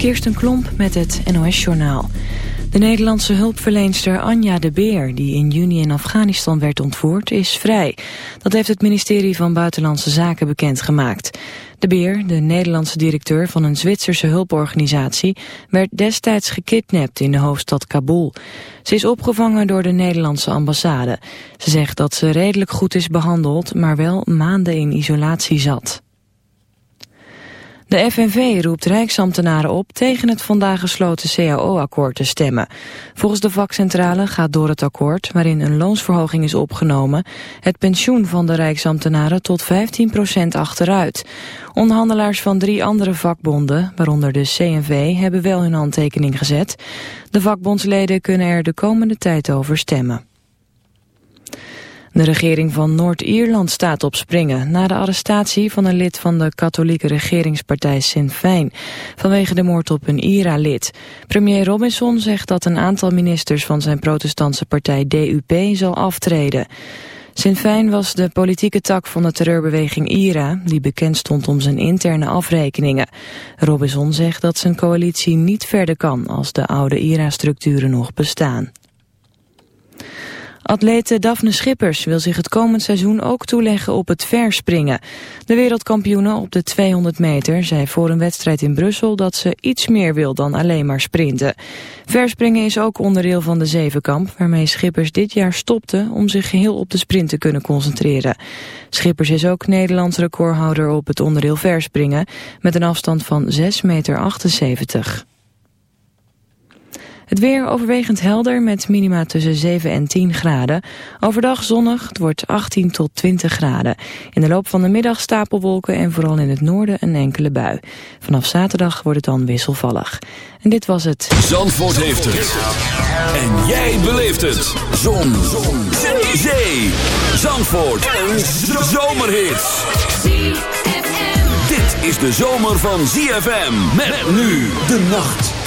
Kirsten Klomp met het NOS-journaal. De Nederlandse hulpverleenster Anja de Beer, die in juni in Afghanistan werd ontvoerd, is vrij. Dat heeft het ministerie van Buitenlandse Zaken bekendgemaakt. De Beer, de Nederlandse directeur van een Zwitserse hulporganisatie, werd destijds gekidnapt in de hoofdstad Kabul. Ze is opgevangen door de Nederlandse ambassade. Ze zegt dat ze redelijk goed is behandeld, maar wel maanden in isolatie zat. De FNV roept rijksambtenaren op tegen het vandaag gesloten CAO-akkoord te stemmen. Volgens de vakcentrale gaat door het akkoord, waarin een loonsverhoging is opgenomen, het pensioen van de rijksambtenaren tot 15% achteruit. Onderhandelaars van drie andere vakbonden, waaronder de CNV, hebben wel hun handtekening gezet. De vakbondsleden kunnen er de komende tijd over stemmen. De regering van Noord-Ierland staat op springen... na de arrestatie van een lid van de katholieke regeringspartij Sinn Féin... vanwege de moord op een IRA-lid. Premier Robinson zegt dat een aantal ministers van zijn protestantse partij DUP zal aftreden. Sinn Féin was de politieke tak van de terreurbeweging IRA... die bekend stond om zijn interne afrekeningen. Robinson zegt dat zijn coalitie niet verder kan... als de oude IRA-structuren nog bestaan. Atlete Daphne Schippers wil zich het komend seizoen ook toeleggen op het verspringen. De wereldkampioene op de 200 meter zei voor een wedstrijd in Brussel dat ze iets meer wil dan alleen maar sprinten. Verspringen is ook onderdeel van de zevenkamp waarmee Schippers dit jaar stopte om zich geheel op de sprint te kunnen concentreren. Schippers is ook Nederlands recordhouder op het onderdeel verspringen met een afstand van 6,78 meter. Het weer overwegend helder met minima tussen 7 en 10 graden. Overdag zonnig, het wordt 18 tot 20 graden. In de loop van de middag stapelwolken en vooral in het noorden een enkele bui. Vanaf zaterdag wordt het dan wisselvallig. En dit was het. Zandvoort heeft het. En jij beleeft het. Zon. Zon. Zee. Zandvoort. Een zomerhit. Dit is de zomer van ZFM. Met nu de nacht.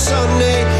Sunday.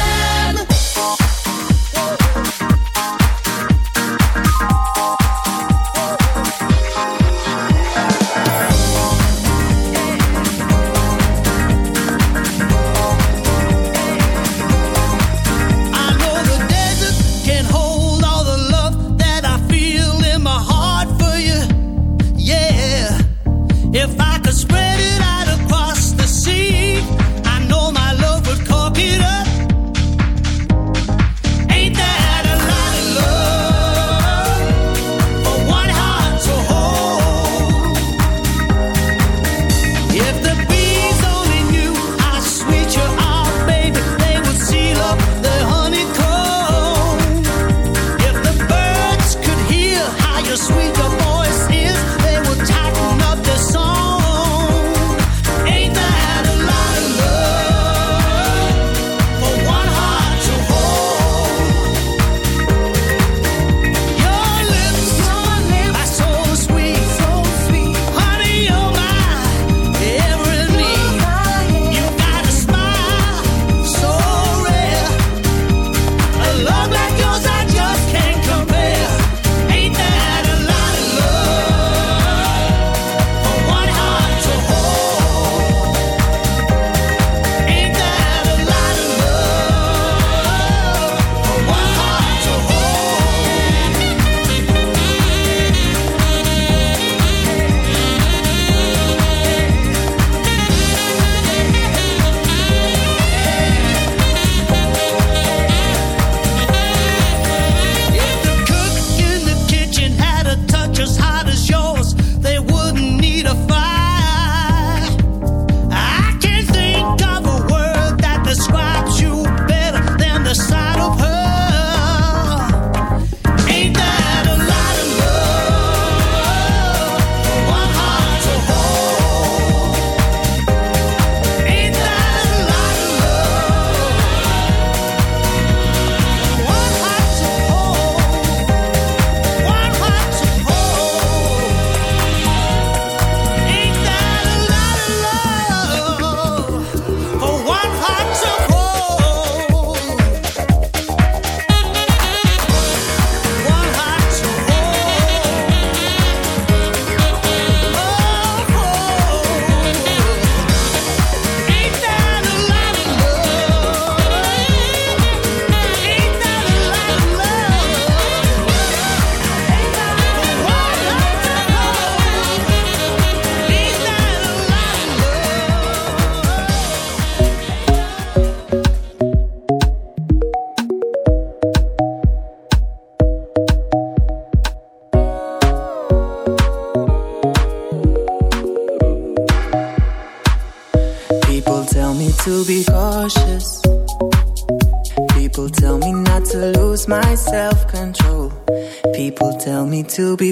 To be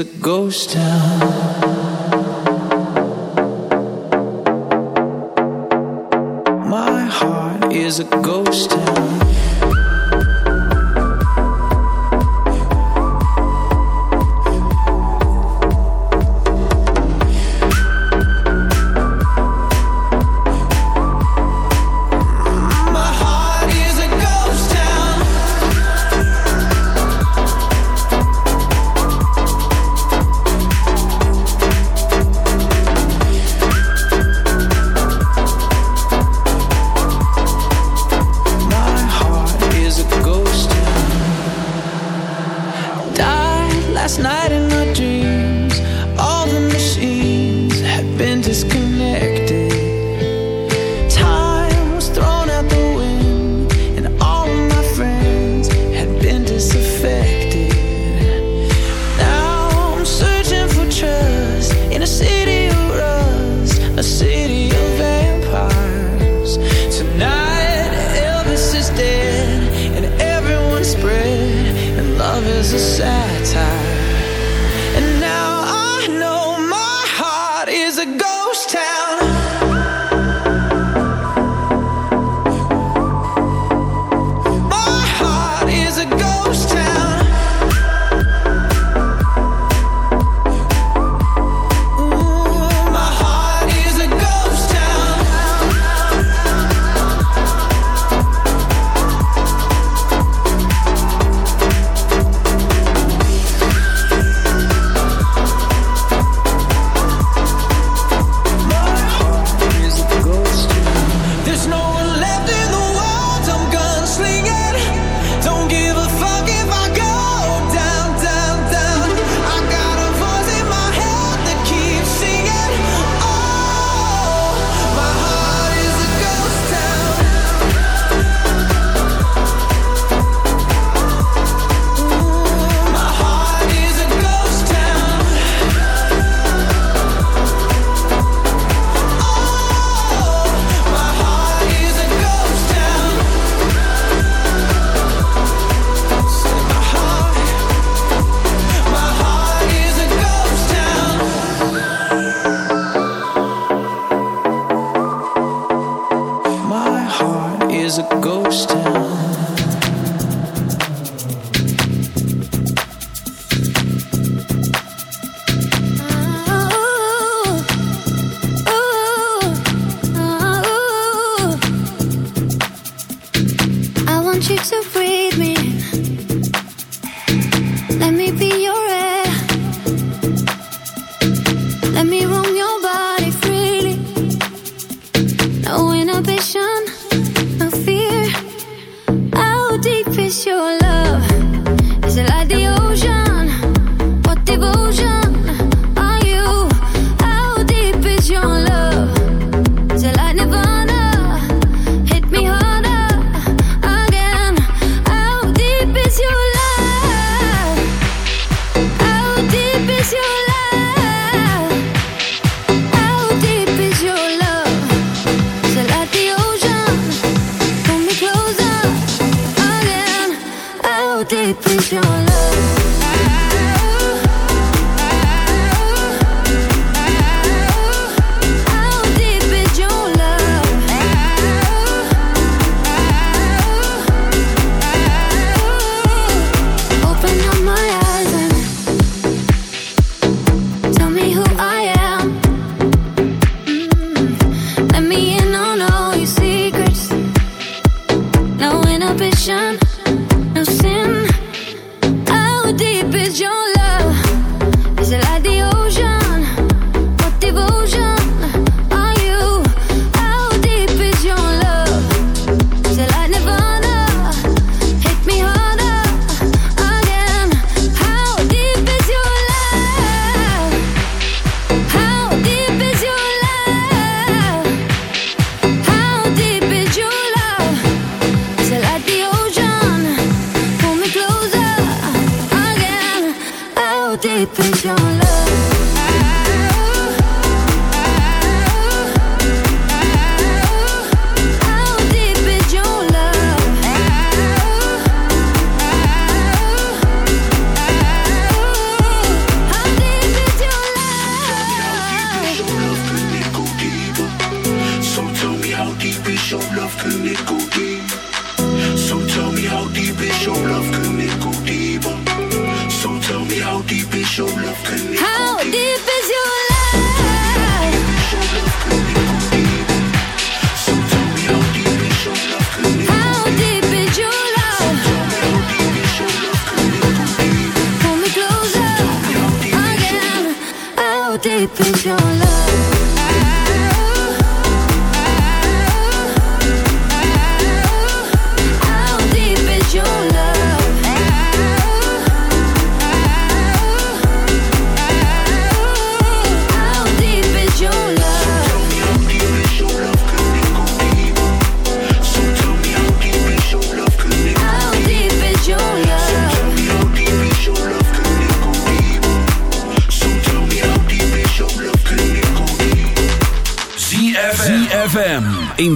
A ghost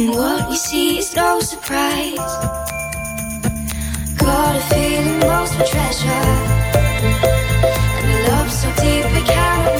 And what we see is no surprise. Got a feeling most of treasure. And a love so deep it can't